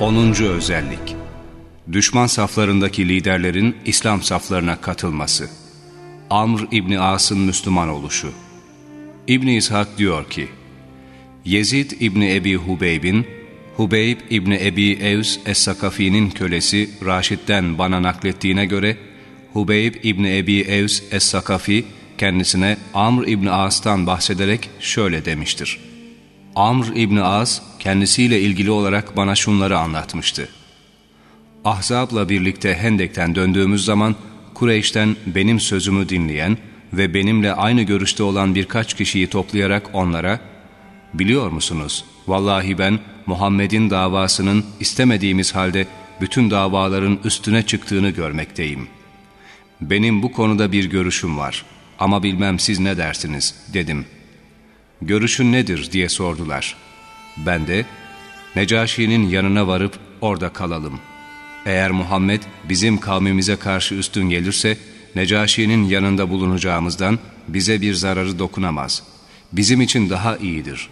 Onuncu özellik. Düşman saflarındaki liderlerin İslam saflarına katılması. Amr İbni As'ın Müslüman oluşu. İbni İshak diyor ki Yezid İbni Ebi Hubeyb'in Hubeyb İbni Ebi Evs Es-Sakafi'nin kölesi Raşid'den bana naklettiğine göre Hubeyb İbni Ebi Evs Es-Sakafi kendisine Amr İbni As'tan bahsederek şöyle demiştir. Amr İbni As kendisiyle ilgili olarak bana şunları anlatmıştı. Ahzab'la birlikte Hendek'ten döndüğümüz zaman Kureyş'ten benim sözümü dinleyen ve benimle aynı görüşte olan birkaç kişiyi toplayarak onlara ''Biliyor musunuz, vallahi ben Muhammed'in davasının istemediğimiz halde bütün davaların üstüne çıktığını görmekteyim. Benim bu konuda bir görüşüm var ama bilmem siz ne dersiniz dedim. Görüşün nedir diye sordular. Ben de Necaşi'nin yanına varıp orada kalalım. Eğer Muhammed bizim kavmimize karşı üstün gelirse Necaşi'nin yanında bulunacağımızdan bize bir zararı dokunamaz. Bizim için daha iyidir.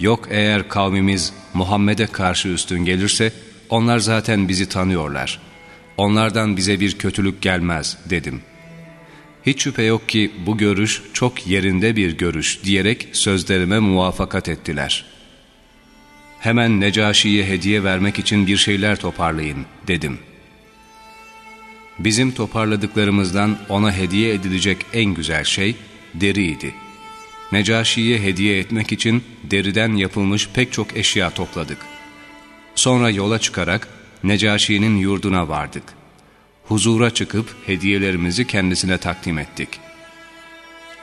Yok eğer kavmimiz Muhammed'e karşı üstün gelirse onlar zaten bizi tanıyorlar. Onlardan bize bir kötülük gelmez dedim. Hiç şüphe yok ki bu görüş çok yerinde bir görüş diyerek sözlerime muvafakat ettiler. Hemen Necaşi'ye hediye vermek için bir şeyler toparlayın dedim. Bizim toparladıklarımızdan ona hediye edilecek en güzel şey deriydi. Necaşi'ye hediye etmek için deriden yapılmış pek çok eşya topladık. Sonra yola çıkarak Necaşi'nin yurduna vardık. Huzura çıkıp hediyelerimizi kendisine takdim ettik.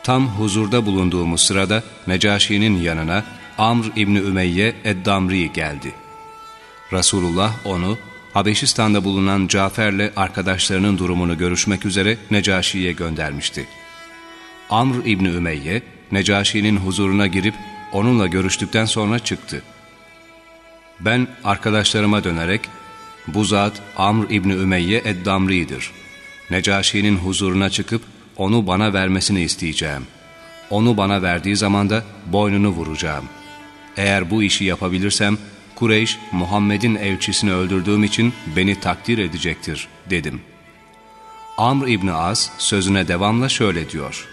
Tam huzurda bulunduğumuz sırada Necaşi'nin yanına Amr İbni Ümeyye Eddamri geldi. Resulullah onu Habeşistan'da bulunan Cafer'le arkadaşlarının durumunu görüşmek üzere Necaşi'ye göndermişti. Amr İbni Ümeyye, Necaşi'nin huzuruna girip onunla görüştükten sonra çıktı. Ben arkadaşlarıma dönerek, bu zat Amr İbni Ümeyye Eddamri'dir. Necaşi'nin huzuruna çıkıp onu bana vermesini isteyeceğim. Onu bana verdiği zaman da boynunu vuracağım. Eğer bu işi yapabilirsem, Kureyş, Muhammed'in elçisini öldürdüğüm için beni takdir edecektir, dedim. Amr İbni Az sözüne devamla şöyle diyor.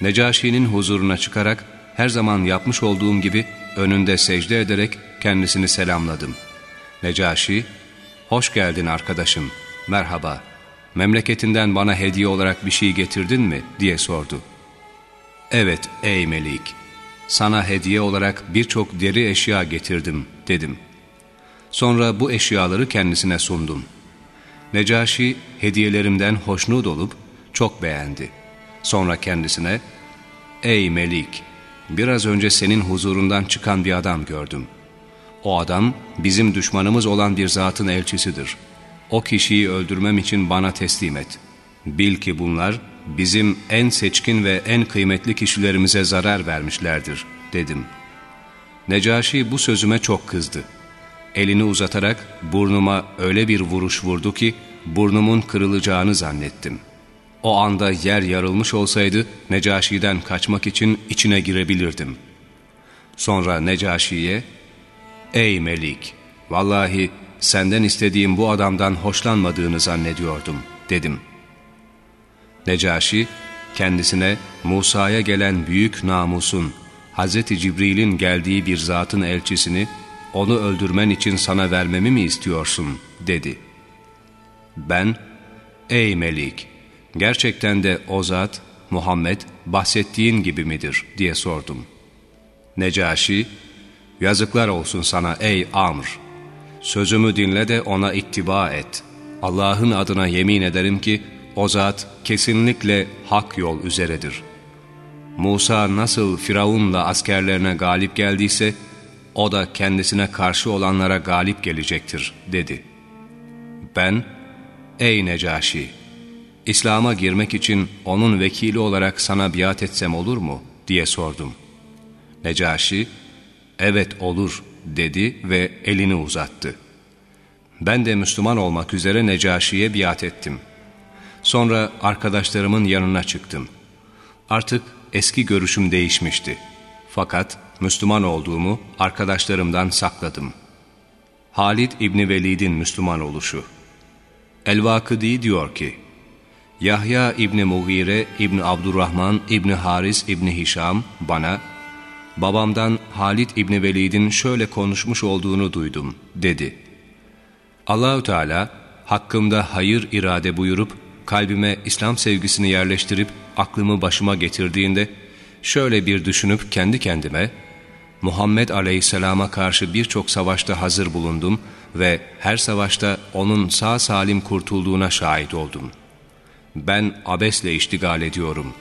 Necaşi'nin huzuruna çıkarak her zaman yapmış olduğum gibi önünde secde ederek kendisini selamladım. Necaşi, ''Hoş geldin arkadaşım, merhaba, memleketinden bana hediye olarak bir şey getirdin mi?'' diye sordu. ''Evet ey Melik, sana hediye olarak birçok deri eşya getirdim.'' dedim. Sonra bu eşyaları kendisine sundum. Necaşi hediyelerimden hoşnut olup çok beğendi. Sonra kendisine, ''Ey Melik, biraz önce senin huzurundan çıkan bir adam gördüm. O adam bizim düşmanımız olan bir zatın elçisidir. O kişiyi öldürmem için bana teslim et. Bil ki bunlar bizim en seçkin ve en kıymetli kişilerimize zarar vermişlerdir.'' dedim. Necaşi bu sözüme çok kızdı. Elini uzatarak burnuma öyle bir vuruş vurdu ki burnumun kırılacağını zannettim.'' O anda yer yarılmış olsaydı Necaşi'den kaçmak için içine girebilirdim. Sonra Necaşi'ye, ''Ey Melik, vallahi senden istediğim bu adamdan hoşlanmadığını zannediyordum.'' dedim. Necaşi, kendisine Musa'ya gelen büyük namusun, Hz. Cibril'in geldiği bir zatın elçisini, onu öldürmen için sana vermemi mi istiyorsun? dedi. Ben, ''Ey Melik!'' gerçekten de o zat Muhammed bahsettiğin gibi midir diye sordum. Necaşi, yazıklar olsun sana ey Amr. Sözümü dinle de ona ittiba et. Allah'ın adına yemin ederim ki o zat kesinlikle hak yol üzeredir. Musa nasıl Firavun'la askerlerine galip geldiyse, o da kendisine karşı olanlara galip gelecektir, dedi. Ben, ey Necaşi, İslam'a girmek için onun vekili olarak sana biat etsem olur mu? diye sordum. Necaşi, evet olur dedi ve elini uzattı. Ben de Müslüman olmak üzere Necaşi'ye biat ettim. Sonra arkadaşlarımın yanına çıktım. Artık eski görüşüm değişmişti. Fakat Müslüman olduğumu arkadaşlarımdan sakladım. Halid İbni Velid'in Müslüman oluşu El-Vakıdi diyor ki, Yahya İbni Mughire İbni Abdurrahman İbni Haris İbni Hişam bana, babamdan Halid İbni Velid'in şöyle konuşmuş olduğunu duydum, dedi. Allahü Teala, hakkımda hayır irade buyurup, kalbime İslam sevgisini yerleştirip aklımı başıma getirdiğinde, şöyle bir düşünüp kendi kendime, Muhammed Aleyhisselam'a karşı birçok savaşta hazır bulundum ve her savaşta onun sağ salim kurtulduğuna şahit oldum. Ben abesle iştigal ediyorum.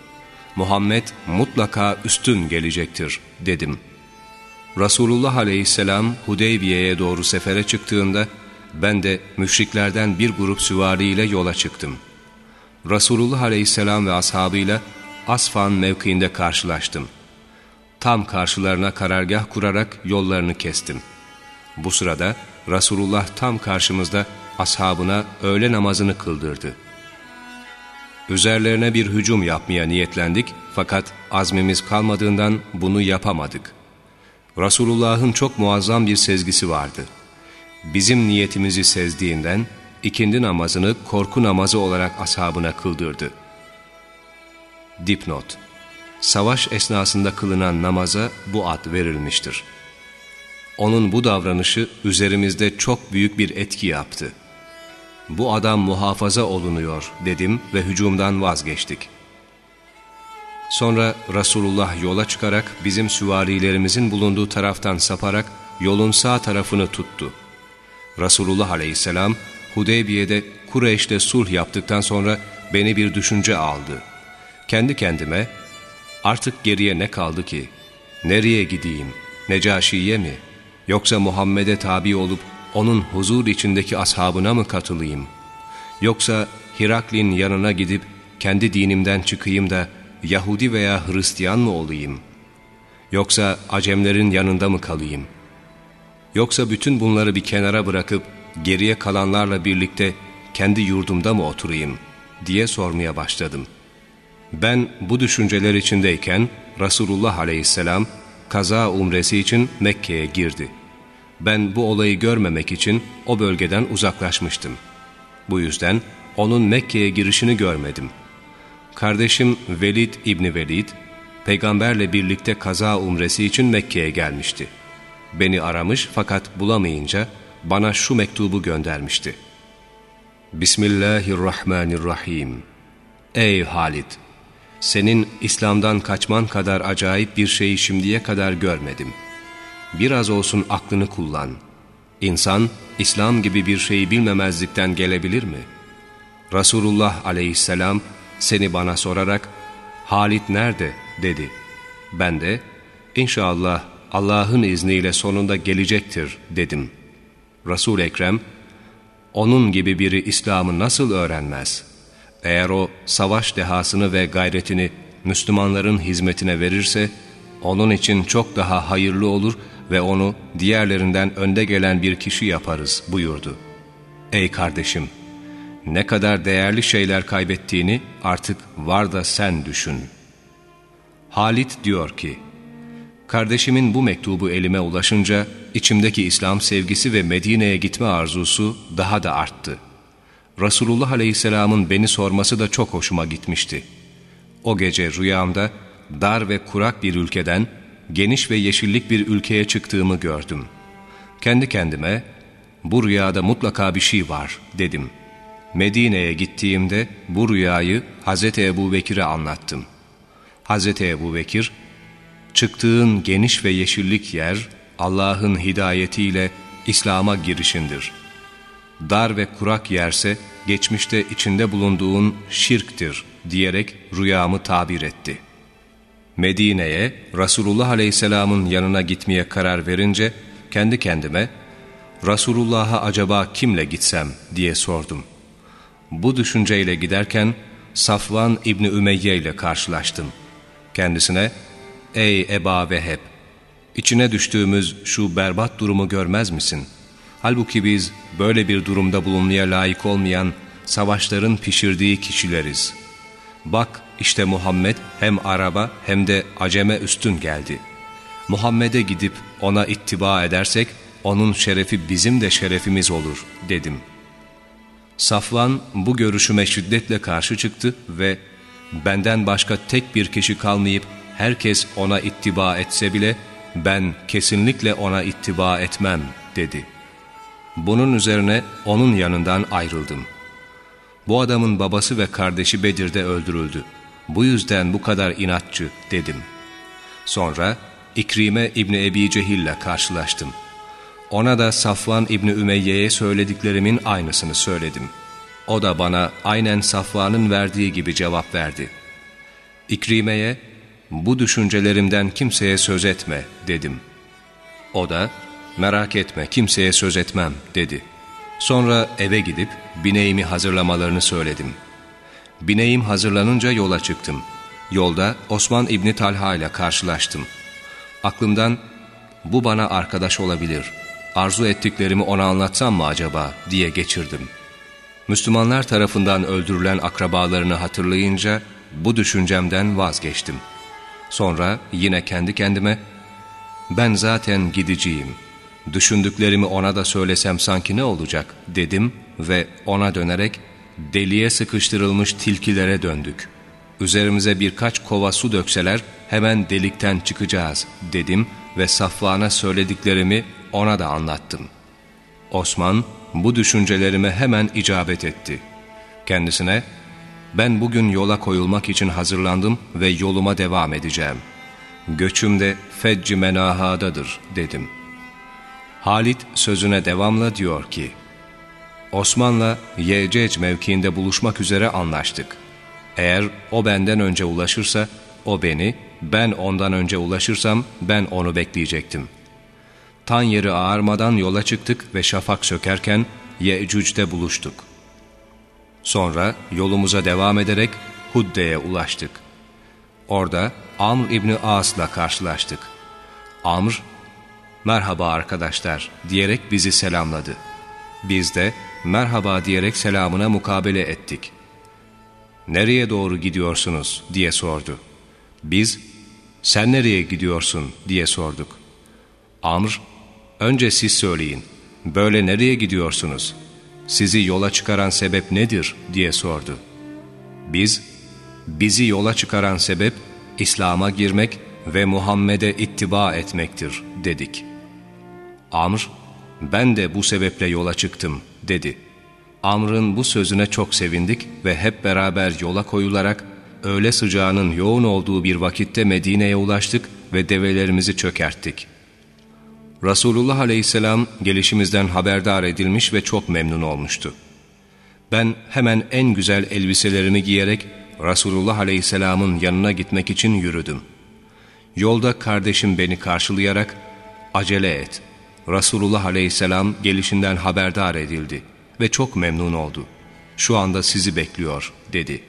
Muhammed mutlaka üstün gelecektir dedim. Resulullah Aleyhisselam Hudeybiye'ye doğru sefere çıktığında ben de müşriklerden bir grup süvariyle yola çıktım. Resulullah Aleyhisselam ve ashabıyla Asfan mevkiinde karşılaştım. Tam karşılarına karargah kurarak yollarını kestim. Bu sırada Resulullah tam karşımızda ashabına öğle namazını kıldırdı. Üzerlerine bir hücum yapmaya niyetlendik fakat azmimiz kalmadığından bunu yapamadık. Resulullah'ın çok muazzam bir sezgisi vardı. Bizim niyetimizi sezdiğinden ikindi namazını korku namazı olarak ashabına kıldırdı. Dipnot Savaş esnasında kılınan namaza bu ad verilmiştir. Onun bu davranışı üzerimizde çok büyük bir etki yaptı. Bu adam muhafaza olunuyor dedim ve hücumdan vazgeçtik. Sonra Resulullah yola çıkarak bizim süvarilerimizin bulunduğu taraftan saparak yolun sağ tarafını tuttu. Resulullah aleyhisselam Hudeybiye'de Kureyş'le sulh yaptıktan sonra beni bir düşünce aldı. Kendi kendime artık geriye ne kaldı ki? Nereye gideyim? Necaşi'ye mi? Yoksa Muhammed'e tabi olup onun huzur içindeki ashabına mı katılayım? Yoksa Hiraklin yanına gidip kendi dinimden çıkayım da Yahudi veya Hristiyan mı olayım? Yoksa Acemlerin yanında mı kalayım? Yoksa bütün bunları bir kenara bırakıp geriye kalanlarla birlikte kendi yurdumda mı oturayım diye sormaya başladım. Ben bu düşünceler içindeyken Resulullah aleyhisselam kaza umresi için Mekke'ye girdi. Ben bu olayı görmemek için o bölgeden uzaklaşmıştım. Bu yüzden onun Mekke'ye girişini görmedim. Kardeşim Velid İbni Velid, peygamberle birlikte kaza umresi için Mekke'ye gelmişti. Beni aramış fakat bulamayınca bana şu mektubu göndermişti. Bismillahirrahmanirrahim. Ey Halid! Senin İslam'dan kaçman kadar acayip bir şeyi şimdiye kadar görmedim. Biraz olsun aklını kullan. İnsan, İslam gibi bir şeyi bilmemezlikten gelebilir mi? Resulullah aleyhisselam seni bana sorarak, Halit nerede? dedi. Ben de, İnşallah Allah'ın izniyle sonunda gelecektir dedim. Resul Ekrem, onun gibi biri İslam'ı nasıl öğrenmez? Eğer o savaş dehasını ve gayretini Müslümanların hizmetine verirse, onun için çok daha hayırlı olur ve onu diğerlerinden önde gelen bir kişi yaparız buyurdu. Ey kardeşim! Ne kadar değerli şeyler kaybettiğini artık var da sen düşün. Halit diyor ki, Kardeşimin bu mektubu elime ulaşınca içimdeki İslam sevgisi ve Medine'ye gitme arzusu daha da arttı. Resulullah Aleyhisselam'ın beni sorması da çok hoşuma gitmişti. O gece rüyamda dar ve kurak bir ülkeden geniş ve yeşillik bir ülkeye çıktığımı gördüm. Kendi kendime bu rüyada mutlaka bir şey var dedim. Medine'ye gittiğimde bu rüyayı Hz. Ebu Bekir'e anlattım. Hz. Ebu Bekir, çıktığın geniş ve yeşillik yer Allah'ın hidayetiyle İslam'a girişindir. Dar ve kurak yerse geçmişte içinde bulunduğun şirktir diyerek rüyamı tabir etti. Medine'ye Resulullah Aleyhisselam'ın yanına gitmeye karar verince kendi kendime Resulullah'a acaba kimle gitsem diye sordum. Bu düşünceyle giderken Safvan İbni Ümeyye ile karşılaştım. Kendisine Ey Eba Veheb! İçine düştüğümüz şu berbat durumu görmez misin? Halbuki biz böyle bir durumda bulunmaya layık olmayan savaşların pişirdiği kişileriz. Bak işte Muhammed hem araba hem de aceme üstün geldi. Muhammed'e gidip ona ittiba edersek onun şerefi bizim de şerefimiz olur dedim. Safvan bu görüşüme şiddetle karşı çıktı ve benden başka tek bir kişi kalmayıp herkes ona ittiba etse bile ben kesinlikle ona ittiba etmem dedi. Bunun üzerine onun yanından ayrıldım. Bu adamın babası ve kardeşi Bedir'de öldürüldü. Bu yüzden bu kadar inatçı dedim. Sonra İkrime İbni Ebi Cehil'le karşılaştım. Ona da Safvan İbni Ümeyye'ye söylediklerimin aynısını söyledim. O da bana aynen Safvan'ın verdiği gibi cevap verdi. İkrime'ye bu düşüncelerimden kimseye söz etme dedim. O da merak etme kimseye söz etmem dedi. Sonra eve gidip bineğimi hazırlamalarını söyledim. Bineğim hazırlanınca yola çıktım. Yolda Osman İbni Talha ile karşılaştım. Aklımdan bu bana arkadaş olabilir, arzu ettiklerimi ona anlatsam mı acaba diye geçirdim. Müslümanlar tarafından öldürülen akrabalarını hatırlayınca bu düşüncemden vazgeçtim. Sonra yine kendi kendime ben zaten gideceğim. Düşündüklerimi ona da söylesem sanki ne olacak dedim ve ona dönerek deliye sıkıştırılmış tilkilere döndük. Üzerimize birkaç kova su dökseler hemen delikten çıkacağız dedim ve Safvan'a söylediklerimi ona da anlattım. Osman bu düşüncelerime hemen icabet etti. Kendisine ben bugün yola koyulmak için hazırlandım ve yoluma devam edeceğim. Göçüm de fecci menahadadır dedim. Halit sözüne devamla diyor ki, Osman'la Yecec mevkiinde buluşmak üzere anlaştık. Eğer o benden önce ulaşırsa, o beni, ben ondan önce ulaşırsam ben onu bekleyecektim. Tan yeri ağarmadan yola çıktık ve şafak sökerken Yecüc'te buluştuk. Sonra yolumuza devam ederek Hudde'ye ulaştık. Orada Amr İbni As'la karşılaştık. Amr, merhaba arkadaşlar diyerek bizi selamladı. Biz de merhaba diyerek selamına mukabele ettik. Nereye doğru gidiyorsunuz diye sordu. Biz, sen nereye gidiyorsun diye sorduk. Amr, önce siz söyleyin, böyle nereye gidiyorsunuz? Sizi yola çıkaran sebep nedir diye sordu. Biz, bizi yola çıkaran sebep, İslam'a girmek ve Muhammed'e ittiba etmektir dedik. Amr, ben de bu sebeple yola çıktım dedi. Amr'ın bu sözüne çok sevindik ve hep beraber yola koyularak öğle sıcağının yoğun olduğu bir vakitte Medine'ye ulaştık ve develerimizi çökerttik. Resulullah aleyhisselam gelişimizden haberdar edilmiş ve çok memnun olmuştu. Ben hemen en güzel elbiselerimi giyerek Resulullah aleyhisselamın yanına gitmek için yürüdüm. Yolda kardeşim beni karşılayarak acele et. Resulullah aleyhisselam gelişinden haberdar edildi ve çok memnun oldu. Şu anda sizi bekliyor dedi.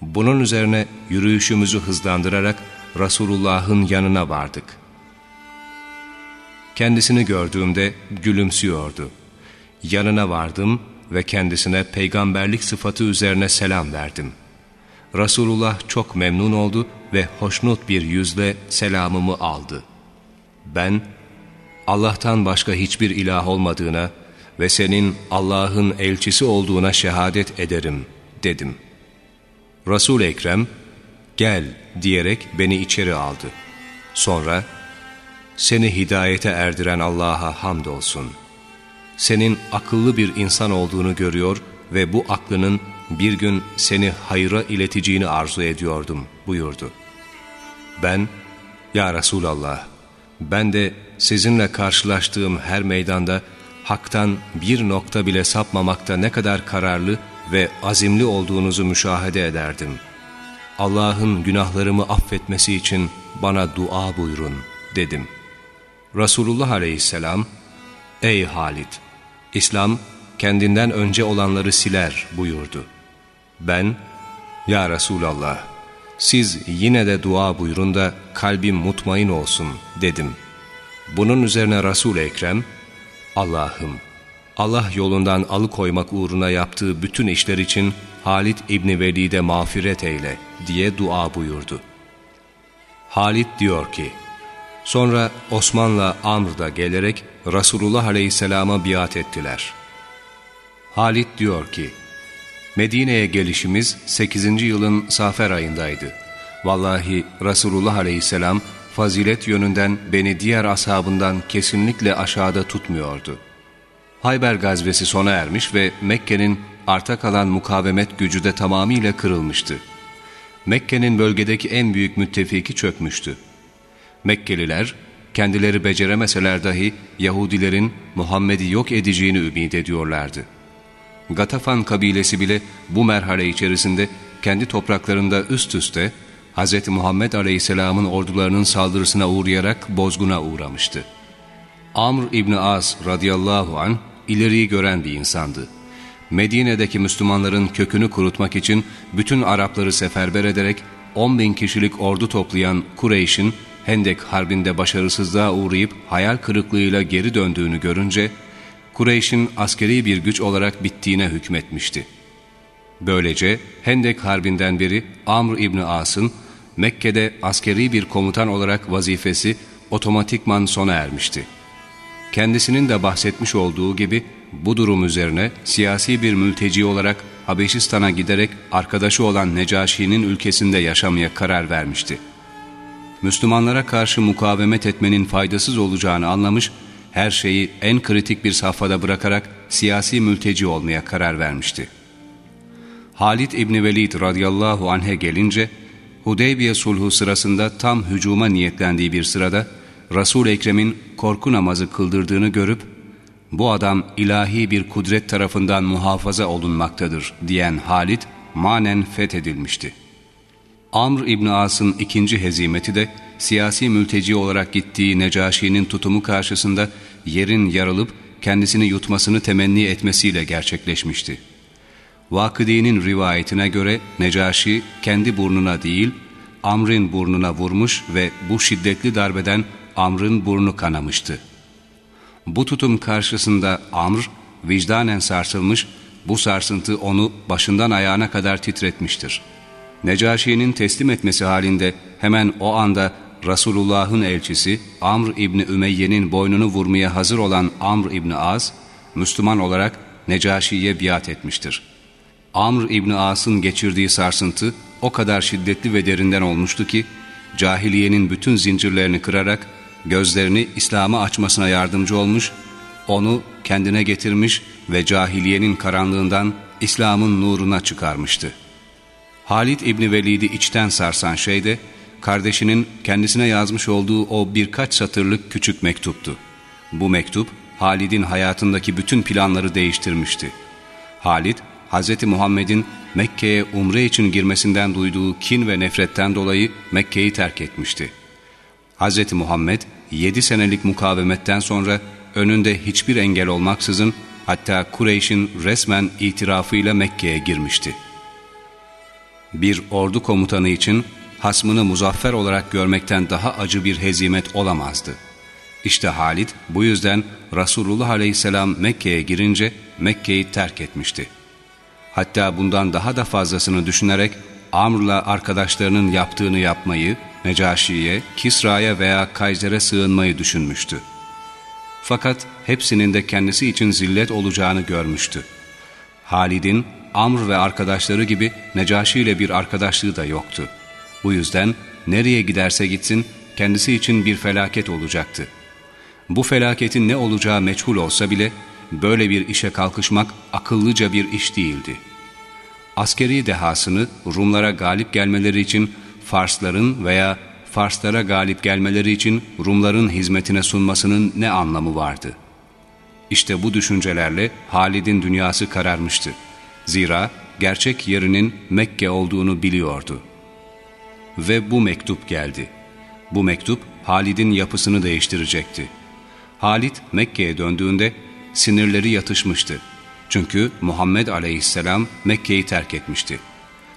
Bunun üzerine yürüyüşümüzü hızlandırarak Resulullah'ın yanına vardık. Kendisini gördüğümde gülümsüyordu. Yanına vardım ve kendisine peygamberlik sıfatı üzerine selam verdim. Resulullah çok memnun oldu ve hoşnut bir yüzle selamımı aldı. Ben, Allah'tan başka hiçbir ilah olmadığına ve senin Allah'ın elçisi olduğuna şehadet ederim, dedim. Resul-i Ekrem, gel diyerek beni içeri aldı. Sonra, seni hidayete erdiren Allah'a hamdolsun. Senin akıllı bir insan olduğunu görüyor ve bu aklının bir gün seni hayra ileteceğini arzu ediyordum buyurdu. Ben, Ya Resulallah, ben de sizinle karşılaştığım her meydanda haktan bir nokta bile sapmamakta ne kadar kararlı ve azimli olduğunuzu müşahede ederdim. Allah'ın günahlarımı affetmesi için bana dua buyurun dedim.'' Resulullah aleyhisselam, Ey Halit! İslam kendinden önce olanları siler buyurdu. Ben, Ya Resulallah, siz yine de dua buyurun da kalbim mutmain olsun dedim. Bunun üzerine Resul-i Ekrem, Allah'ım, Allah yolundan alıkoymak uğruna yaptığı bütün işler için Halit İbni Velid'e mağfiret eyle diye dua buyurdu. Halit diyor ki, Sonra Osman'la Amr da gelerek Resulullah Aleyhisselam'a biat ettiler. Halit diyor ki, Medine'ye gelişimiz 8. yılın Safer ayındaydı. Vallahi Resulullah Aleyhisselam fazilet yönünden beni diğer ashabından kesinlikle aşağıda tutmuyordu. Hayber gazvesi sona ermiş ve Mekke'nin arta kalan mukavemet gücü de tamamıyla kırılmıştı. Mekke'nin bölgedeki en büyük müttefiki çökmüştü. Mekkeliler, kendileri beceremeseler dahi Yahudilerin Muhammed'i yok edeceğini ümit ediyorlardı. Gatafan kabilesi bile bu merhale içerisinde kendi topraklarında üst üste Hz. Muhammed Aleyhisselam'ın ordularının saldırısına uğrayarak bozguna uğramıştı. Amr İbni As radıyallahu an ileriyi gören bir insandı. Medine'deki Müslümanların kökünü kurutmak için bütün Arapları seferber ederek 10 bin kişilik ordu toplayan Kureyş'in Hendek Harbi'nde başarısızlığa uğrayıp hayal kırıklığıyla geri döndüğünü görünce Kureyş'in askeri bir güç olarak bittiğine hükmetmişti. Böylece Hendek Harbi'nden beri Amr İbni As'ın Mekke'de askeri bir komutan olarak vazifesi otomatikman sona ermişti. Kendisinin de bahsetmiş olduğu gibi bu durum üzerine siyasi bir mülteci olarak Habeşistan'a giderek arkadaşı olan Necaşi'nin ülkesinde yaşamaya karar vermişti. Müslümanlara karşı mukavemet etmenin faydasız olacağını anlamış, her şeyi en kritik bir safhada bırakarak siyasi mülteci olmaya karar vermişti. Halid İbni Velid radıyallahu anh'e gelince, Hudeybiye sulhu sırasında tam hücuma niyetlendiği bir sırada, resul Ekrem'in korku namazı kıldırdığını görüp, bu adam ilahi bir kudret tarafından muhafaza olunmaktadır diyen Halid manen fethedilmişti. Amr İbni As'ın ikinci hezimeti de siyasi mülteci olarak gittiği Necaşi'nin tutumu karşısında yerin yarılıp kendisini yutmasını temenni etmesiyle gerçekleşmişti. Vakıdi'nin rivayetine göre Necaşi kendi burnuna değil Amr'in burnuna vurmuş ve bu şiddetli darbeden Amr'ın burnu kanamıştı. Bu tutum karşısında Amr vicdanen sarsılmış, bu sarsıntı onu başından ayağına kadar titretmiştir. Necaşi'nin teslim etmesi halinde hemen o anda Resulullah'ın elçisi Amr İbni Ümeyye'nin boynunu vurmaya hazır olan Amr İbni Az, Müslüman olarak Necaşi'ye biat etmiştir. Amr İbni As'ın geçirdiği sarsıntı o kadar şiddetli ve derinden olmuştu ki, cahiliyenin bütün zincirlerini kırarak gözlerini İslam'a açmasına yardımcı olmuş, onu kendine getirmiş ve cahiliyenin karanlığından İslam'ın nuruna çıkarmıştı. Halid İbni Velid'i içten sarsan şey de, kardeşinin kendisine yazmış olduğu o birkaç satırlık küçük mektuptu. Bu mektup, Halid'in hayatındaki bütün planları değiştirmişti. Halid, Hz. Muhammed'in Mekke'ye umre için girmesinden duyduğu kin ve nefretten dolayı Mekke'yi terk etmişti. Hz. Muhammed 7 senelik mukavemetten sonra önünde hiçbir engel olmaksızın hatta Kureyş'in resmen itirafıyla Mekke'ye girmişti. Bir ordu komutanı için hasmını muzaffer olarak görmekten daha acı bir hezimet olamazdı. İşte Halid bu yüzden Resulullah Aleyhisselam Mekke'ye girince Mekke'yi terk etmişti. Hatta bundan daha da fazlasını düşünerek Amr'la arkadaşlarının yaptığını yapmayı, Necaşi'ye, Kisra'ya veya Kayser'e sığınmayı düşünmüştü. Fakat hepsinin de kendisi için zillet olacağını görmüştü. Halid'in Amr ve arkadaşları gibi Necaşi ile bir arkadaşlığı da yoktu. Bu yüzden nereye giderse gitsin kendisi için bir felaket olacaktı. Bu felaketin ne olacağı meçhul olsa bile böyle bir işe kalkışmak akıllıca bir iş değildi. Askeri dehasını Rumlara galip gelmeleri için Farsların veya Farslara galip gelmeleri için Rumların hizmetine sunmasının ne anlamı vardı? İşte bu düşüncelerle Halid'in dünyası kararmıştı. Zira gerçek yerinin Mekke olduğunu biliyordu. Ve bu mektup geldi. Bu mektup Halid'in yapısını değiştirecekti. Halid Mekke'ye döndüğünde sinirleri yatışmıştı. Çünkü Muhammed aleyhisselam Mekke'yi terk etmişti.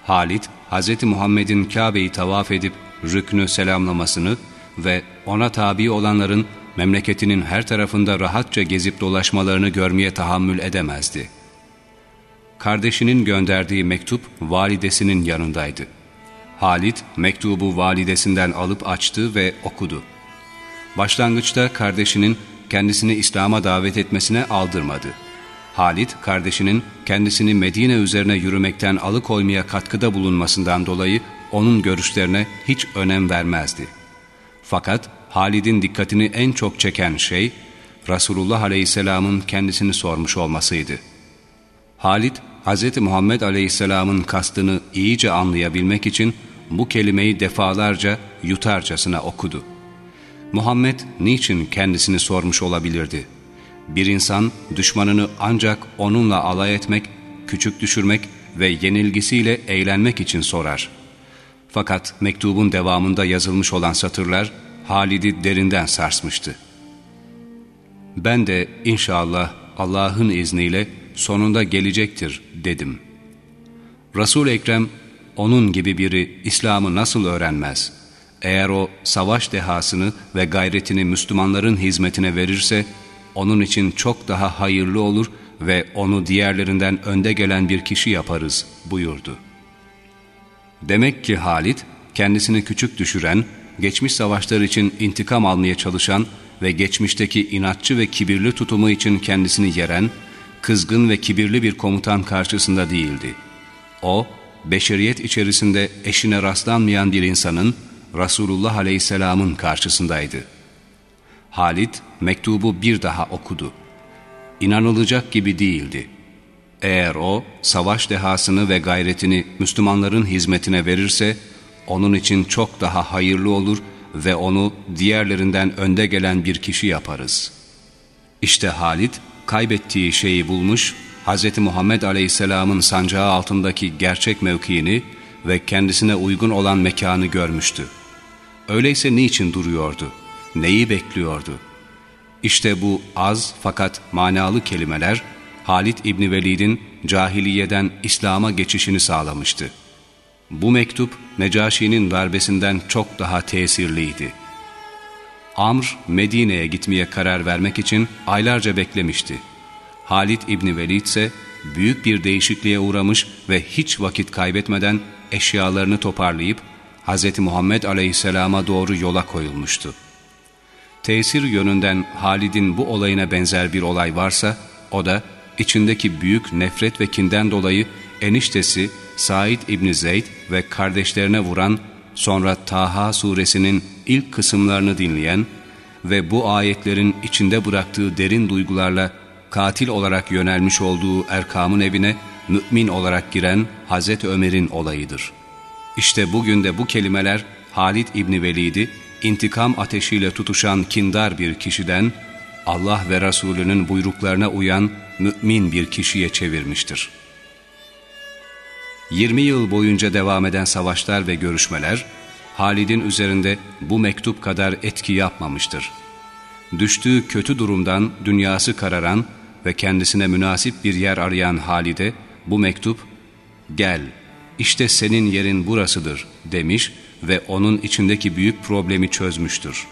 Halid, Hz. Muhammed'in Kabe'yi tavaf edip rüknü selamlamasını ve ona tabi olanların memleketinin her tarafında rahatça gezip dolaşmalarını görmeye tahammül edemezdi. Kardeşinin gönderdiği mektup validesinin yanındaydı. Halid mektubu validesinden alıp açtı ve okudu. Başlangıçta kardeşinin kendisini İslam'a davet etmesine aldırmadı. Halit, kardeşinin kendisini Medine üzerine yürümekten alıkoymaya katkıda bulunmasından dolayı onun görüşlerine hiç önem vermezdi. Fakat Halid'in dikkatini en çok çeken şey, Resulullah Aleyhisselam'ın kendisini sormuş olmasıydı. Halid, Hz. Muhammed Aleyhisselam'ın kastını iyice anlayabilmek için bu kelimeyi defalarca yutarcasına okudu. Muhammed niçin kendisini sormuş olabilirdi? Bir insan düşmanını ancak onunla alay etmek, küçük düşürmek ve yenilgisiyle eğlenmek için sorar. Fakat mektubun devamında yazılmış olan satırlar Halid'i derinden sarsmıştı. Ben de inşallah Allah'ın izniyle sonunda gelecektir dedim. Resul Ekrem onun gibi biri İslam'ı nasıl öğrenmez? Eğer o savaş dehasını ve gayretini Müslümanların hizmetine verirse onun için çok daha hayırlı olur ve onu diğerlerinden önde gelen bir kişi yaparız buyurdu. Demek ki Halit kendisini küçük düşüren, geçmiş savaşlar için intikam almaya çalışan ve geçmişteki inatçı ve kibirli tutumu için kendisini yeren, kızgın ve kibirli bir komutan karşısında değildi. O, beşeriyet içerisinde eşine rastlanmayan bir insanın Resulullah Aleyhisselam'ın karşısındaydı. Halit mektubu bir daha okudu. İnanılacak gibi değildi. Eğer o savaş dehasını ve gayretini Müslümanların hizmetine verirse onun için çok daha hayırlı olur ve onu diğerlerinden önde gelen bir kişi yaparız. İşte Halit kaybettiği şeyi bulmuş, Hz. Muhammed Aleyhisselam'ın sancağı altındaki gerçek mevkiini ve kendisine uygun olan mekanı görmüştü. Öyleyse niçin duruyordu? Neyi bekliyordu? İşte bu az fakat manalı kelimeler Halid İbni Velid'in cahiliyeden İslam'a geçişini sağlamıştı. Bu mektup Necaşi'nin darbesinden çok daha tesirliydi. Amr Medine'ye gitmeye karar vermek için aylarca beklemişti. Halid İbni Velid ise büyük bir değişikliğe uğramış ve hiç vakit kaybetmeden eşyalarını toparlayıp Hz. Muhammed Aleyhisselam'a doğru yola koyulmuştu. Tesir yönünden Halid'in bu olayına benzer bir olay varsa, o da içindeki büyük nefret ve kinden dolayı eniştesi Said İbni Zeyd ve kardeşlerine vuran, sonra Taha suresinin ilk kısımlarını dinleyen ve bu ayetlerin içinde bıraktığı derin duygularla katil olarak yönelmiş olduğu Erkam'ın evine mümin olarak giren Hazreti Ömer'in olayıdır. İşte bugün de bu kelimeler Halid İbni Velid'i intikam ateşiyle tutuşan kindar bir kişiden Allah ve Resulünün buyruklarına uyan mümin bir kişiye çevirmiştir. 20 yıl boyunca devam eden savaşlar ve görüşmeler, Halid'in üzerinde bu mektup kadar etki yapmamıştır. Düştüğü kötü durumdan dünyası kararan ve kendisine münasip bir yer arayan Halid'e bu mektup, ''Gel, işte senin yerin burasıdır.'' demiş ve onun içindeki büyük problemi çözmüştür.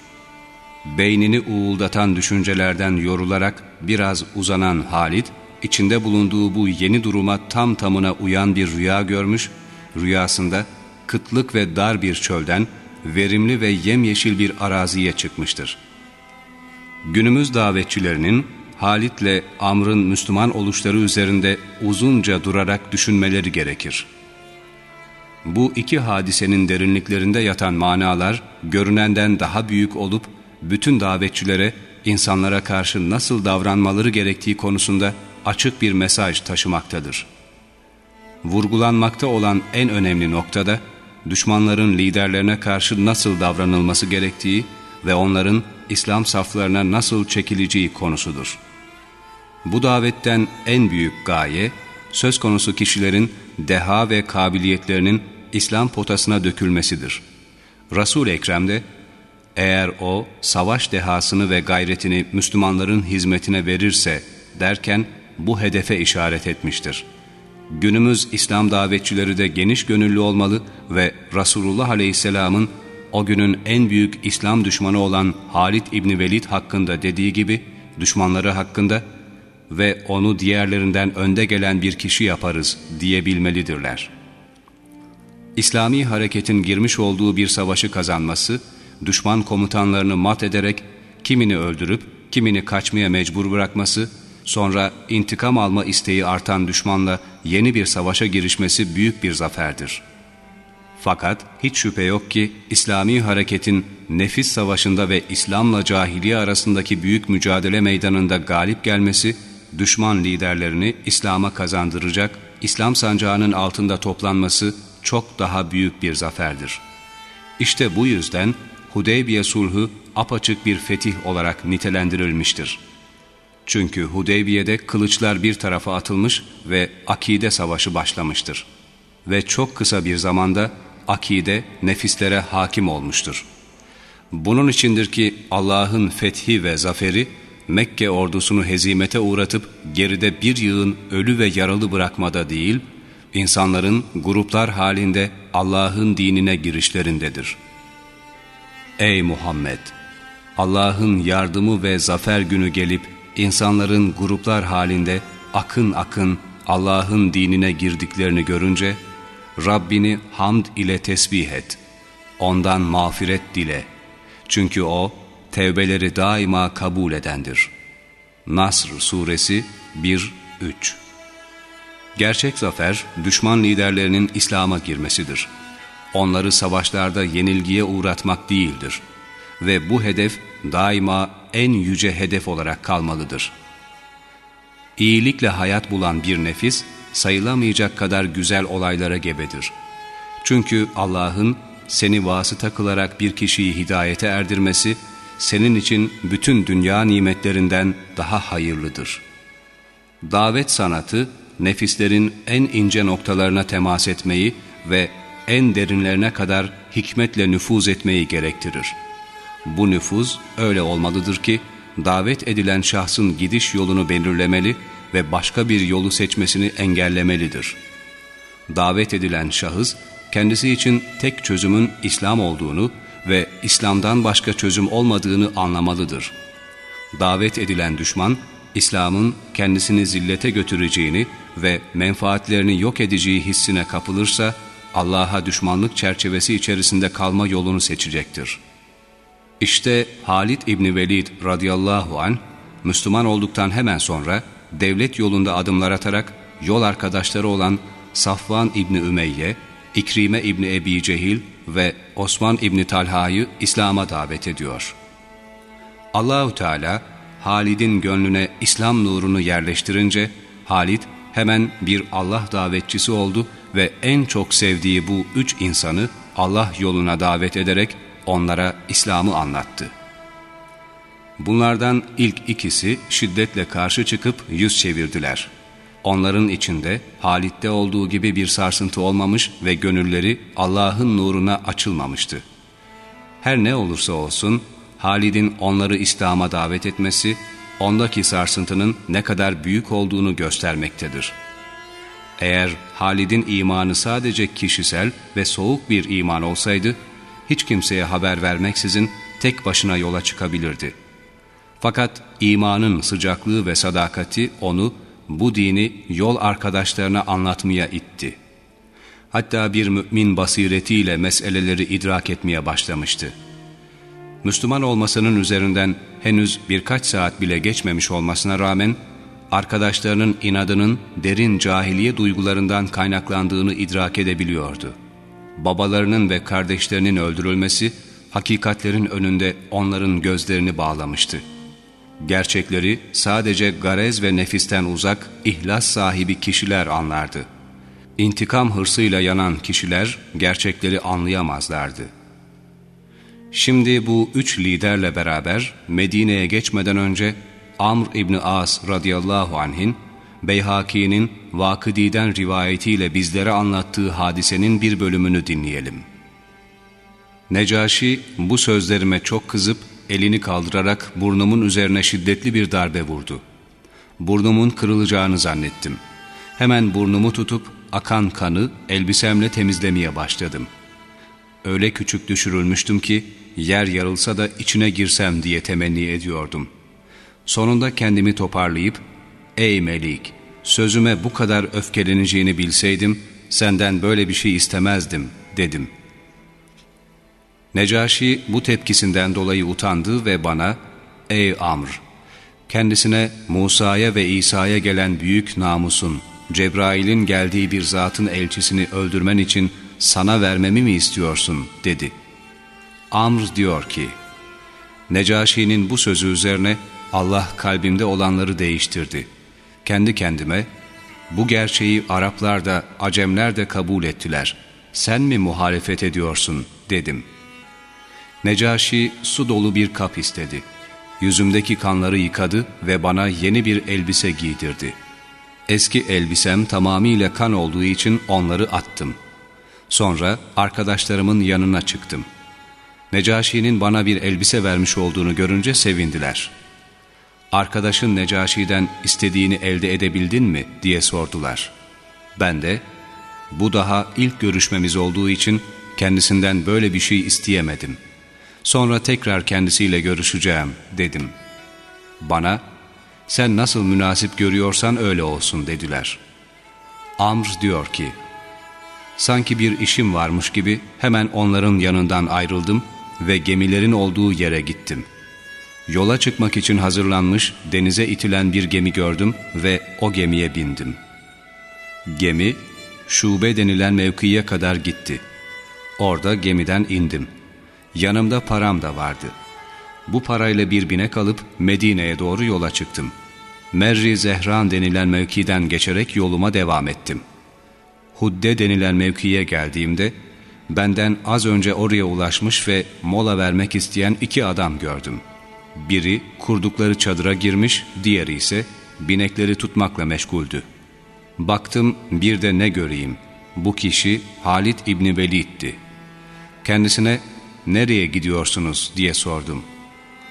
Beynini uğuldatan düşüncelerden yorularak biraz uzanan Halid, içinde bulunduğu bu yeni duruma tam tamına uyan bir rüya görmüş, rüyasında kıtlık ve dar bir çölden verimli ve yemyeşil bir araziye çıkmıştır. Günümüz davetçilerinin Halit'le Amr'ın Müslüman oluşları üzerinde uzunca durarak düşünmeleri gerekir. Bu iki hadisenin derinliklerinde yatan manalar görünenden daha büyük olup bütün davetçilere insanlara karşı nasıl davranmaları gerektiği konusunda açık bir mesaj taşımaktadır. Vurgulanmakta olan en önemli noktada düşmanların liderlerine karşı nasıl davranılması gerektiği ve onların İslam saflarına nasıl çekileceği konusudur. Bu davetten en büyük gaye, söz konusu kişilerin deha ve kabiliyetlerinin İslam potasına dökülmesidir. Resul Ekrem de, eğer o savaş dehasını ve gayretini Müslümanların hizmetine verirse derken bu hedefe işaret etmiştir. Günümüz İslam davetçileri de geniş gönüllü olmalı ve Resulullah Aleyhisselam'ın o günün en büyük İslam düşmanı olan Halid İbni Velid hakkında dediği gibi düşmanları hakkında ve onu diğerlerinden önde gelen bir kişi yaparız diyebilmelidirler. İslami hareketin girmiş olduğu bir savaşı kazanması düşman komutanlarını mat ederek kimini öldürüp kimini kaçmaya mecbur bırakması, sonra intikam alma isteği artan düşmanla yeni bir savaşa girişmesi büyük bir zaferdir. Fakat hiç şüphe yok ki İslami hareketin nefis savaşında ve İslam'la cahiliye arasındaki büyük mücadele meydanında galip gelmesi, düşman liderlerini İslam'a kazandıracak, İslam sancağının altında toplanması çok daha büyük bir zaferdir. İşte bu yüzden Hudeybiye sulhu apaçık bir fetih olarak nitelendirilmiştir. Çünkü Hudeybiye'de kılıçlar bir tarafa atılmış ve akide savaşı başlamıştır. Ve çok kısa bir zamanda akide nefislere hakim olmuştur. Bunun içindir ki Allah'ın fethi ve zaferi Mekke ordusunu hezimete uğratıp geride bir yığın ölü ve yaralı bırakmada değil, insanların gruplar halinde Allah'ın dinine girişlerindedir. Ey Muhammed! Allah'ın yardımı ve zafer günü gelip insanların gruplar halinde akın akın Allah'ın dinine girdiklerini görünce Rabbini hamd ile tesbih et. Ondan mağfiret dile. Çünkü O tevbeleri daima kabul edendir. Nasr Suresi 1-3 Gerçek zafer, düşman liderlerinin İslam'a girmesidir. Onları savaşlarda yenilgiye uğratmak değildir. Ve bu hedef daima en yüce hedef olarak kalmalıdır. İyilikle hayat bulan bir nefis, sayılamayacak kadar güzel olaylara gebedir. Çünkü Allah'ın seni vasıta kılarak bir kişiyi hidayete erdirmesi, senin için bütün dünya nimetlerinden daha hayırlıdır. Davet sanatı, nefislerin en ince noktalarına temas etmeyi ve en derinlerine kadar hikmetle nüfuz etmeyi gerektirir. Bu nüfuz öyle olmalıdır ki, davet edilen şahsın gidiş yolunu belirlemeli ve başka bir yolu seçmesini engellemelidir. Davet edilen şahıs, kendisi için tek çözümün İslam olduğunu ve İslam'dan başka çözüm olmadığını anlamalıdır. Davet edilen düşman, İslam'ın kendisini zillete götüreceğini ve menfaatlerini yok edeceği hissine kapılırsa, Allah'a düşmanlık çerçevesi içerisinde kalma yolunu seçecektir. İşte Halid İbni Velid radıyallahu an Müslüman olduktan hemen sonra devlet yolunda adımlar atarak yol arkadaşları olan Safvan İbni Ümeyye, İkrime İbni Ebi Cehil ve Osman İbni Talha'yı İslam'a davet ediyor. Allahu Teala Halid'in gönlüne İslam nurunu yerleştirince Halid hemen bir Allah davetçisi oldu ve en çok sevdiği bu üç insanı Allah yoluna davet ederek onlara İslam'ı anlattı. Bunlardan ilk ikisi şiddetle karşı çıkıp yüz çevirdiler. Onların içinde Halit'te olduğu gibi bir sarsıntı olmamış ve gönülleri Allah'ın nuruna açılmamıştı. Her ne olursa olsun Halid'in onları İslam'a davet etmesi, ondaki sarsıntının ne kadar büyük olduğunu göstermektedir. Eğer Halid'in imanı sadece kişisel ve soğuk bir iman olsaydı, hiç kimseye haber vermeksizin tek başına yola çıkabilirdi. Fakat imanın sıcaklığı ve sadakati onu bu dini yol arkadaşlarına anlatmaya itti. Hatta bir mümin basiretiyle meseleleri idrak etmeye başlamıştı. Müslüman olmasının üzerinden henüz birkaç saat bile geçmemiş olmasına rağmen, arkadaşlarının inadının derin cahiliye duygularından kaynaklandığını idrak edebiliyordu. Babalarının ve kardeşlerinin öldürülmesi, hakikatlerin önünde onların gözlerini bağlamıştı. Gerçekleri sadece garez ve nefisten uzak, ihlas sahibi kişiler anlardı. İntikam hırsıyla yanan kişiler gerçekleri anlayamazlardı. Şimdi bu üç liderle beraber Medine'ye geçmeden önce Amr İbni As radıyallahu anh'in Beyhaki'nin Vakıdi'den rivayetiyle bizlere anlattığı hadisenin bir bölümünü dinleyelim. Necaşi bu sözlerime çok kızıp elini kaldırarak burnumun üzerine şiddetli bir darbe vurdu. Burnumun kırılacağını zannettim. Hemen burnumu tutup akan kanı elbisemle temizlemeye başladım. Öyle küçük düşürülmüştüm ki yer yarılsa da içine girsem diye temenni ediyordum. Sonunda kendimi toparlayıp ''Ey Melik, sözüme bu kadar öfkeleneceğini bilseydim senden böyle bir şey istemezdim.'' dedim.'' Necaşi bu tepkisinden dolayı utandı ve bana, ''Ey Amr, kendisine Musa'ya ve İsa'ya gelen büyük namusun, Cebrail'in geldiği bir zatın elçisini öldürmen için sana vermemi mi istiyorsun?'' dedi. Amr diyor ki, Necaşi'nin bu sözü üzerine Allah kalbimde olanları değiştirdi. Kendi kendime, bu gerçeği Araplar da Acemler de kabul ettiler. Sen mi muhalefet ediyorsun dedim. Necaşi su dolu bir kap istedi. Yüzümdeki kanları yıkadı ve bana yeni bir elbise giydirdi. Eski elbisem tamamıyla kan olduğu için onları attım. Sonra arkadaşlarımın yanına çıktım. Necaşi'nin bana bir elbise vermiş olduğunu görünce sevindiler. Arkadaşın Necaşi'den istediğini elde edebildin mi diye sordular. Ben de bu daha ilk görüşmemiz olduğu için kendisinden böyle bir şey isteyemedim. Sonra tekrar kendisiyle görüşeceğim dedim. Bana sen nasıl münasip görüyorsan öyle olsun dediler. Amr diyor ki, sanki bir işim varmış gibi hemen onların yanından ayrıldım ve gemilerin olduğu yere gittim. Yola çıkmak için hazırlanmış denize itilen bir gemi gördüm ve o gemiye bindim. Gemi, şube denilen mevkiye kadar gitti. Orada gemiden indim. Yanımda param da vardı. Bu parayla bir binek alıp Medine'ye doğru yola çıktım. Merri Zehran denilen mevkiden geçerek yoluma devam ettim. Hudde denilen mevkiye geldiğimde benden az önce oraya ulaşmış ve mola vermek isteyen iki adam gördüm. Biri kurdukları çadıra girmiş, diğeri ise binekleri tutmakla meşguldü. Baktım bir de ne göreyim. Bu kişi Halit İbni Velid'di. Kendisine nereye gidiyorsunuz diye sordum.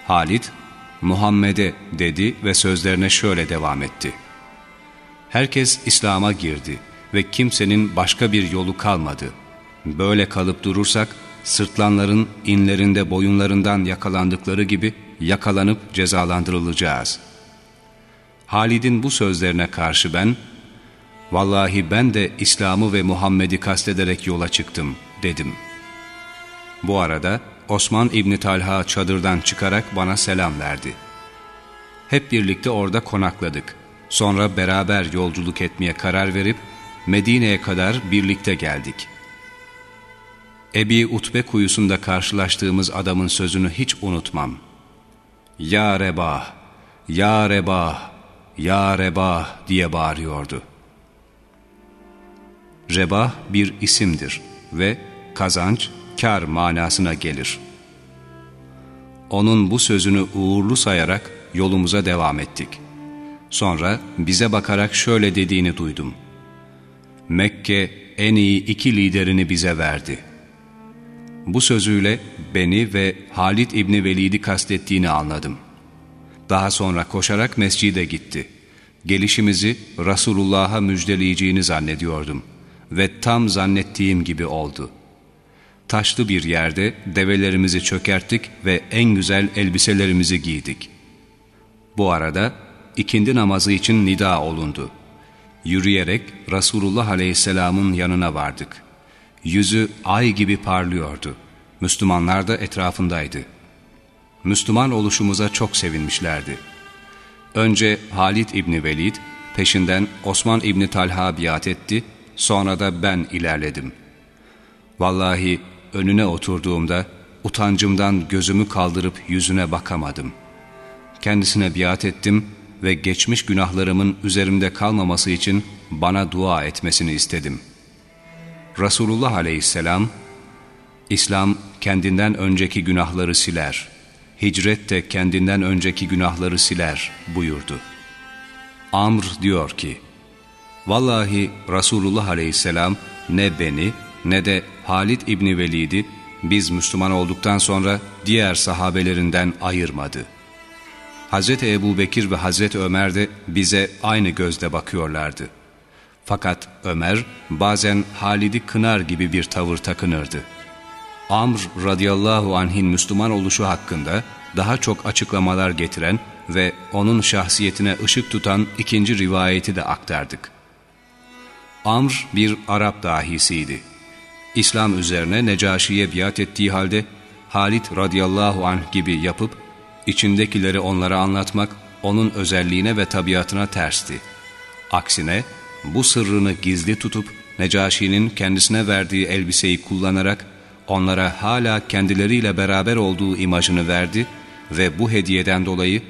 Halit, Muhammed'e dedi ve sözlerine şöyle devam etti. Herkes İslam'a girdi ve kimsenin başka bir yolu kalmadı. Böyle kalıp durursak sırtlanların inlerinde boyunlarından yakalandıkları gibi yakalanıp cezalandırılacağız. Halid'in bu sözlerine karşı ben, Vallahi ben de İslam'ı ve Muhammed'i kastederek yola çıktım dedim. Bu arada Osman İbni Talha çadırdan çıkarak bana selam verdi. Hep birlikte orada konakladık. Sonra beraber yolculuk etmeye karar verip Medine'ye kadar birlikte geldik. Ebi Utbe kuyusunda karşılaştığımız adamın sözünü hiç unutmam. Ya Rebah, Ya Rebah, Ya Rebah diye bağırıyordu. Rebah bir isimdir ve kazanç, kar manasına gelir. Onun bu sözünü uğurlu sayarak yolumuza devam ettik. Sonra bize bakarak şöyle dediğini duydum. Mekke en iyi iki liderini bize verdi. Bu sözüyle beni ve Halid İbni Velid'i kastettiğini anladım. Daha sonra koşarak mescide gitti. Gelişimizi Resulullah'a müjdeleyeceğini zannediyordum ve tam zannettiğim gibi oldu. Taşlı bir yerde develerimizi çökerttik ve en güzel elbiselerimizi giydik. Bu arada ikindi namazı için nida olundu. Yürüyerek Resulullah Aleyhisselam'ın yanına vardık. Yüzü ay gibi parlıyordu. Müslümanlar da etrafındaydı. Müslüman oluşumuza çok sevinmişlerdi. Önce Halid İbni Velid, peşinden Osman İbni Talha biat etti Sonra da ben ilerledim. Vallahi önüne oturduğumda utancımdan gözümü kaldırıp yüzüne bakamadım. Kendisine biat ettim ve geçmiş günahlarımın üzerimde kalmaması için bana dua etmesini istedim. Resulullah aleyhisselam, İslam kendinden önceki günahları siler, hicret de kendinden önceki günahları siler buyurdu. Amr diyor ki, Vallahi Resulullah aleyhisselam ne beni ne de Halid İbni Velid'i biz Müslüman olduktan sonra diğer sahabelerinden ayırmadı. Hazreti Ebu Bekir ve Hazreti Ömer de bize aynı gözle bakıyorlardı. Fakat Ömer bazen Halid'i kınar gibi bir tavır takınırdı. Amr radıyallahu anh'in Müslüman oluşu hakkında daha çok açıklamalar getiren ve onun şahsiyetine ışık tutan ikinci rivayeti de aktardık. Amr bir Arap dahisiydi. İslam üzerine Necaşi'ye biat ettiği halde Halit radıyallahu anh gibi yapıp, içindekileri onlara anlatmak onun özelliğine ve tabiatına tersti. Aksine bu sırrını gizli tutup Necaşi'nin kendisine verdiği elbiseyi kullanarak onlara hala kendileriyle beraber olduğu imajını verdi ve bu hediyeden dolayı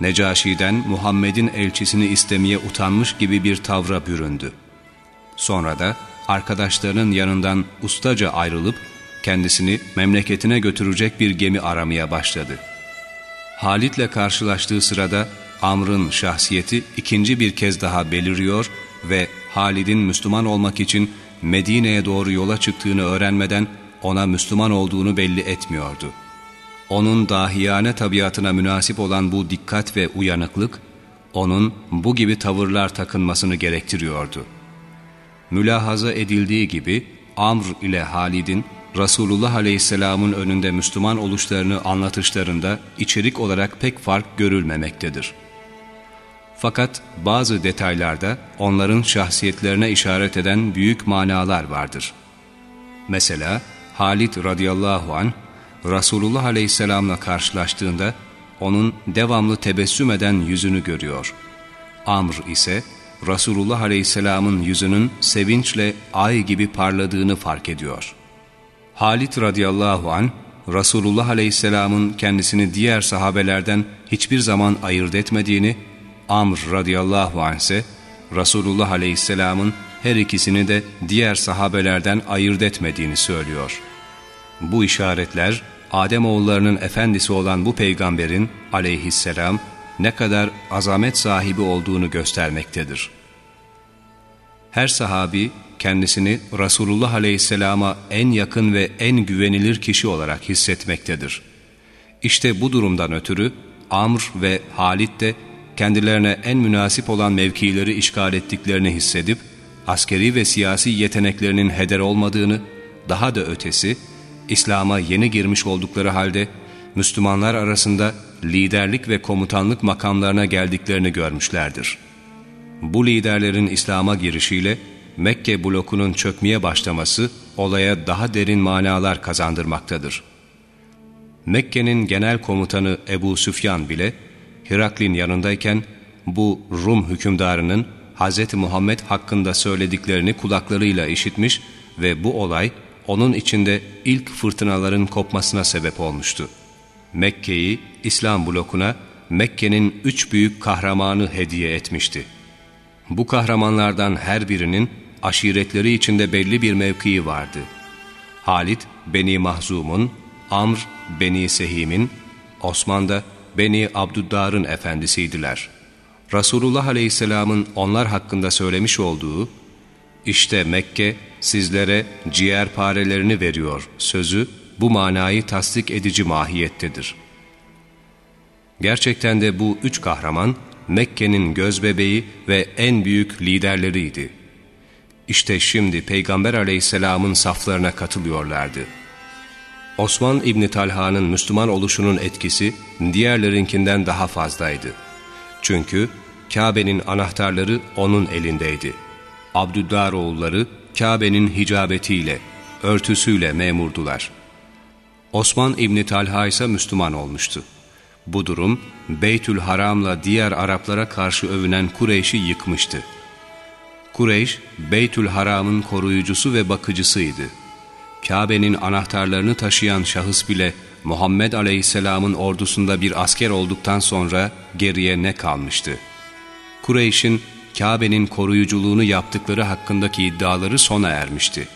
Necaşi'den Muhammed'in elçisini istemeye utanmış gibi bir tavra büründü. Sonra da arkadaşlarının yanından ustaca ayrılıp kendisini memleketine götürecek bir gemi aramaya başladı. Halit'le karşılaştığı sırada Amr'ın şahsiyeti ikinci bir kez daha beliriyor ve Halid'in Müslüman olmak için Medine'ye doğru yola çıktığını öğrenmeden ona Müslüman olduğunu belli etmiyordu. Onun dahiyane tabiatına münasip olan bu dikkat ve uyanıklık, onun bu gibi tavırlar takınmasını gerektiriyordu. Mülahaza edildiği gibi Amr ile Halid'in Resulullah Aleyhisselam'ın önünde Müslüman oluşlarını anlatışlarında içerik olarak pek fark görülmemektedir. Fakat bazı detaylarda onların şahsiyetlerine işaret eden büyük manalar vardır. Mesela Halid radıyallahu an Resulullah aleyhisselamla karşılaştığında onun devamlı tebessüm eden yüzünü görüyor. Amr ise Resulullah aleyhisselamın yüzünün sevinçle ay gibi parladığını fark ediyor. Halid radıyallahu an Resulullah aleyhisselamın kendisini diğer sahabelerden hiçbir zaman ayırt etmediğini Amr radıyallahu anh ise Resulullah aleyhisselamın her ikisini de diğer sahabelerden ayırt etmediğini söylüyor. Bu işaretler Adem oğullarının efendisi olan bu peygamberin aleyhisselam ne kadar azamet sahibi olduğunu göstermektedir. Her sahabi kendisini Resulullah aleyhisselama en yakın ve en güvenilir kişi olarak hissetmektedir. İşte bu durumdan ötürü Amr ve Halit de kendilerine en münasip olan mevkileri işgal ettiklerini hissedip, askeri ve siyasi yeteneklerinin heder olmadığını, daha da ötesi, İslam'a yeni girmiş oldukları halde, Müslümanlar arasında liderlik ve komutanlık makamlarına geldiklerini görmüşlerdir. Bu liderlerin İslam'a girişiyle, Mekke blokunun çökmeye başlaması, olaya daha derin manalar kazandırmaktadır. Mekke'nin genel komutanı Ebu Süfyan bile, Hiraklin yanındayken bu Rum hükümdarının Hz. Muhammed hakkında söylediklerini kulaklarıyla işitmiş ve bu olay onun içinde ilk fırtınaların kopmasına sebep olmuştu. Mekke'yi İslam blokuna Mekke'nin üç büyük kahramanı hediye etmişti. Bu kahramanlardan her birinin aşiretleri içinde belli bir mevkii vardı. Halid Beni Mahzum'un, Amr Beni Sehim'in, Osman da Beni Abdüddar'ın efendisiydiler. Resulullah Aleyhisselam'ın onlar hakkında söylemiş olduğu, işte Mekke sizlere ciğer parelerini veriyor sözü bu manayı tasdik edici mahiyettedir. Gerçekten de bu üç kahraman Mekke'nin gözbebeği ve en büyük liderleriydi. İşte şimdi Peygamber aleyhisselamın saflarına katılıyorlardı. Osman İbni Talha'nın Müslüman oluşunun etkisi diğerlerinkinden daha fazlaydı. Çünkü Kabe'nin anahtarları onun elindeydi. Abdüddar oğulları Kabe'nin hicabetiyle, örtüsüyle memurdular. Osman İbni Talha ise Müslüman olmuştu. Bu durum Beytül Haram'la diğer Araplara karşı övünen Kureyş'i yıkmıştı. Kureyş, Beytül Haram'ın koruyucusu ve bakıcısıydı. Kabe'nin anahtarlarını taşıyan şahıs bile Muhammed Aleyhisselam'ın ordusunda bir asker olduktan sonra geriye ne kalmıştı? Kureyş'in Kabe'nin koruyuculuğunu yaptıkları hakkındaki iddiaları sona ermişti.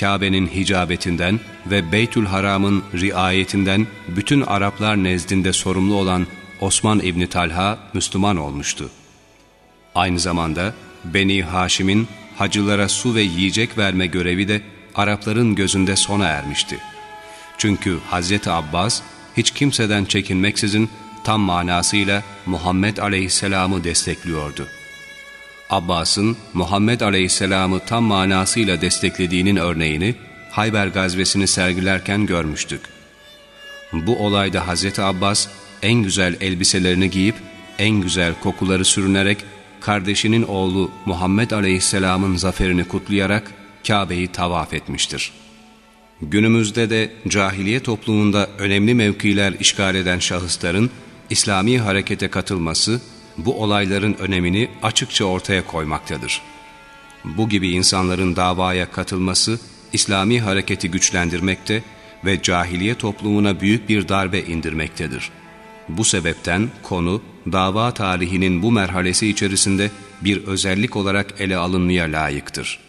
Kabe'nin hicabetinden ve Beytül Haram'ın riayetinden bütün Araplar nezdinde sorumlu olan Osman İbni Talha Müslüman olmuştu. Aynı zamanda Beni Haşim'in hacılara su ve yiyecek verme görevi de Arapların gözünde sona ermişti. Çünkü Hazreti Abbas hiç kimseden çekinmeksizin tam manasıyla Muhammed Aleyhisselam'ı destekliyordu. Abbas'ın Muhammed Aleyhisselam'ı tam manasıyla desteklediğinin örneğini Hayber gazvesini sergilerken görmüştük. Bu olayda Hazreti Abbas en güzel elbiselerini giyip en güzel kokuları sürünerek kardeşinin oğlu Muhammed Aleyhisselam'ın zaferini kutlayarak Kabe'yi tavaf etmiştir. Günümüzde de cahiliye toplumunda önemli mevkiler işgal eden şahısların İslami harekete katılması, bu olayların önemini açıkça ortaya koymaktadır. Bu gibi insanların davaya katılması, İslami hareketi güçlendirmekte ve cahiliye toplumuna büyük bir darbe indirmektedir. Bu sebepten konu, dava tarihinin bu merhalesi içerisinde bir özellik olarak ele alınmaya layıktır.''